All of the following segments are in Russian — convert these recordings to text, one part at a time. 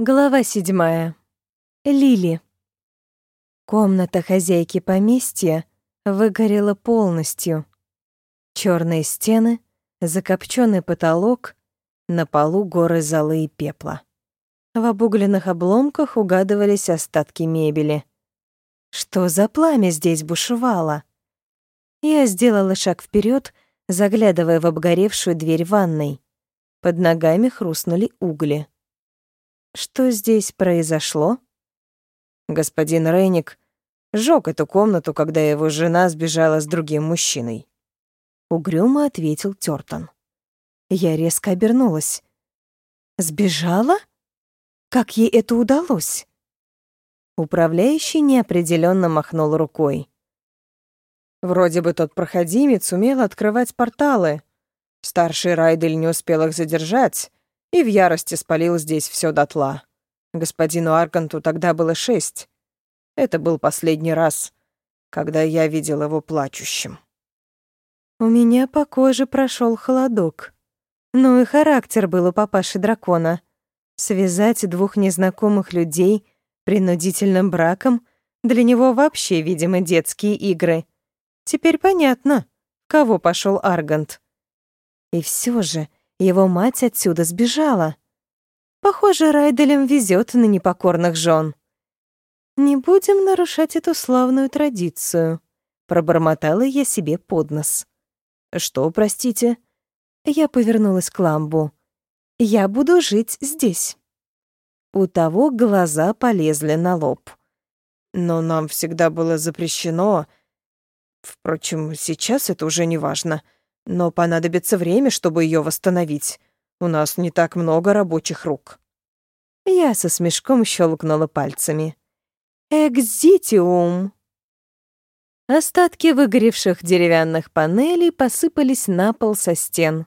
Глава седьмая. Лили. Комната хозяйки поместья выгорела полностью. Черные стены, закопченный потолок, на полу горы золы и пепла. В обугленных обломках угадывались остатки мебели. Что за пламя здесь бушевало? Я сделала шаг вперед, заглядывая в обгоревшую дверь ванной. Под ногами хрустнули угли. Что здесь произошло? Господин Рейник сжёг эту комнату, когда его жена сбежала с другим мужчиной. Угрюмо ответил Тёртон. Я резко обернулась. Сбежала? Как ей это удалось? Управляющий неопределенно махнул рукой. Вроде бы тот проходимец умел открывать порталы. Старший Райдель не успел их задержать, и в ярости спалил здесь все дотла. Господину Арканту тогда было шесть. Это был последний раз, когда я видел его плачущим. У меня по коже прошел холодок. Ну и характер был у папаши дракона. Связать двух незнакомых людей принудительным браком для него вообще, видимо, детские игры. Теперь понятно, кого пошел Аргант. И все же его мать отсюда сбежала. Похоже, Райделям везет на непокорных жен. «Не будем нарушать эту славную традицию», — пробормотала я себе под нос. «Что, простите?» Я повернулась к ламбу. «Я буду жить здесь». У того глаза полезли на лоб. «Но нам всегда было запрещено...» Впрочем, сейчас это уже не важно. Но понадобится время, чтобы ее восстановить. У нас не так много рабочих рук. Я со смешком щелкнула пальцами. «Экзитиум!» Остатки выгоревших деревянных панелей посыпались на пол со стен.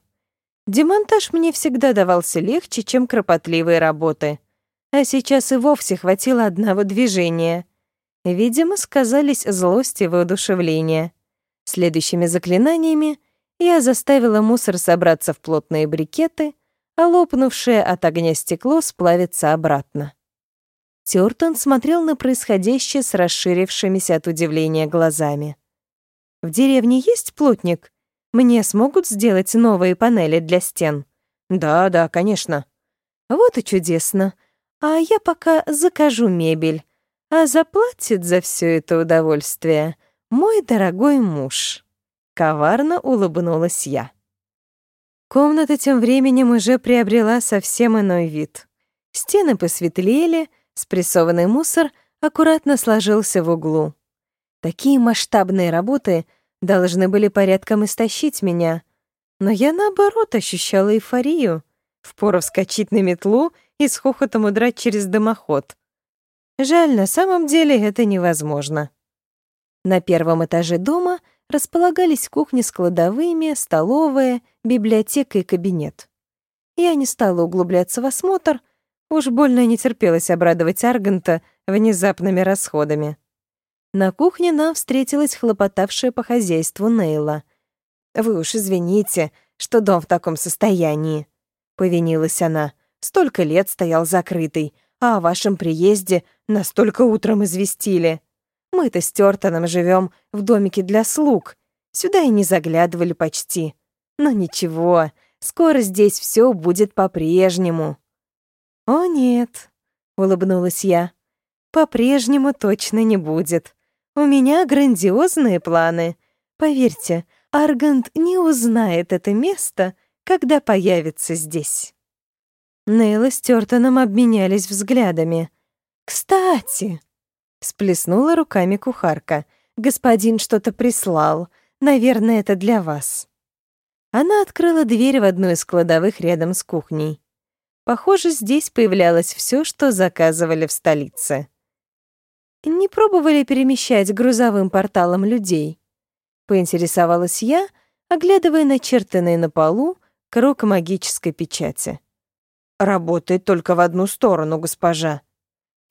Демонтаж мне всегда давался легче, чем кропотливые работы. А сейчас и вовсе хватило одного движения. Видимо, сказались злость и воодушевление. Следующими заклинаниями — я заставила мусор собраться в плотные брикеты, а лопнувшее от огня стекло сплавиться обратно. Тёртон смотрел на происходящее с расширившимися от удивления глазами. «В деревне есть плотник? Мне смогут сделать новые панели для стен?» «Да, да, конечно». «Вот и чудесно. А я пока закажу мебель, а заплатит за все это удовольствие мой дорогой муж». Коварно улыбнулась я. Комната тем временем уже приобрела совсем иной вид. Стены посветлели, спрессованный мусор аккуратно сложился в углу. Такие масштабные работы должны были порядком истощить меня, но я, наоборот, ощущала эйфорию. Впору вскочить на метлу и с хохотом удрать через дымоход. Жаль, на самом деле это невозможно. На первом этаже дома — располагались кухни с кладовыми, столовая, библиотека и кабинет. Я не стала углубляться в осмотр, уж больно не терпелось обрадовать Аргента внезапными расходами. На кухне нам встретилась хлопотавшая по хозяйству Нейла. «Вы уж извините, что дом в таком состоянии», — повинилась она. «Столько лет стоял закрытый, а о вашем приезде настолько утром известили». Мы-то с Тёртоном живем в домике для слуг. Сюда и не заглядывали почти. Но ничего, скоро здесь все будет по-прежнему». «О нет», — улыбнулась я, — «по-прежнему точно не будет. У меня грандиозные планы. Поверьте, Аргант не узнает это место, когда появится здесь». Нейла с Тёртоном обменялись взглядами. «Кстати», Сплеснула руками кухарка. «Господин что-то прислал. Наверное, это для вас». Она открыла дверь в одну из кладовых рядом с кухней. Похоже, здесь появлялось все, что заказывали в столице. «Не пробовали перемещать грузовым порталом людей?» Поинтересовалась я, оглядывая начертанный на полу круг магической печати. «Работает только в одну сторону, госпожа»,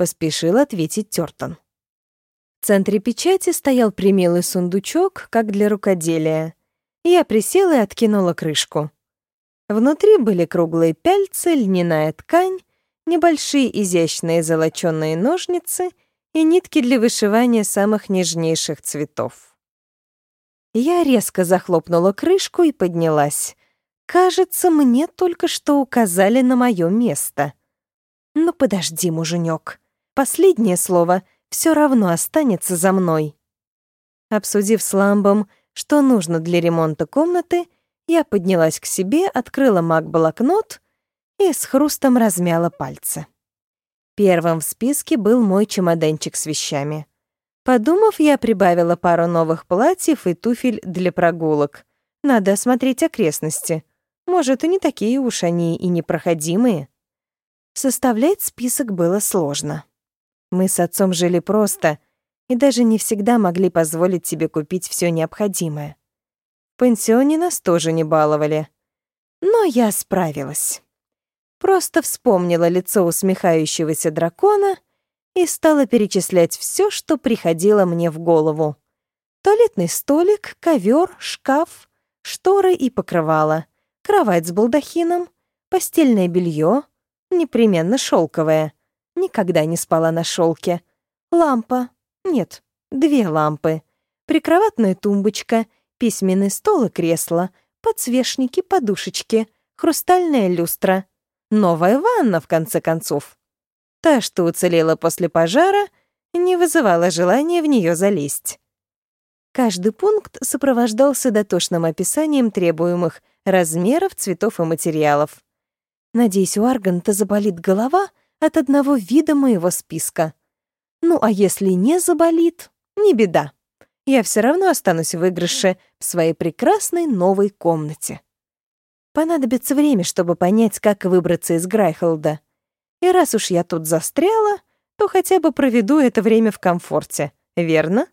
поспешил ответить Тёртон. В центре печати стоял примилый сундучок, как для рукоделия. Я присела и откинула крышку. Внутри были круглые пяльцы, льняная ткань, небольшие изящные золочёные ножницы и нитки для вышивания самых нежнейших цветов. Я резко захлопнула крышку и поднялась. Кажется, мне только что указали на мое место. Ну подожди, муженек. Последнее слово все равно останется за мной. Обсудив с Ламбом, что нужно для ремонта комнаты, я поднялась к себе, открыла маг-блокнот и с хрустом размяла пальцы. Первым в списке был мой чемоданчик с вещами. Подумав, я прибавила пару новых платьев и туфель для прогулок. Надо осмотреть окрестности. Может, и не такие уж они и непроходимые. Составлять список было сложно. Мы с отцом жили просто и даже не всегда могли позволить себе купить все необходимое. В пансионе нас тоже не баловали. Но я справилась. Просто вспомнила лицо усмехающегося дракона и стала перечислять все, что приходило мне в голову. Туалетный столик, ковер, шкаф, шторы и покрывало, кровать с балдахином, постельное белье, непременно шелковое. Никогда не спала на шелке. Лампа. Нет, две лампы. Прикроватная тумбочка, письменный стол и кресло, подсвечники, подушечки, хрустальная люстра. Новая ванна, в конце концов. Та, что уцелела после пожара, не вызывала желания в нее залезть. Каждый пункт сопровождался дотошным описанием требуемых размеров, цветов и материалов. Надеюсь, у Арганта заболит голова от одного вида моего списка. Ну, а если не заболит, не беда. Я все равно останусь в выигрыше в своей прекрасной новой комнате. Понадобится время, чтобы понять, как выбраться из Грайхолда. И раз уж я тут застряла, то хотя бы проведу это время в комфорте, верно?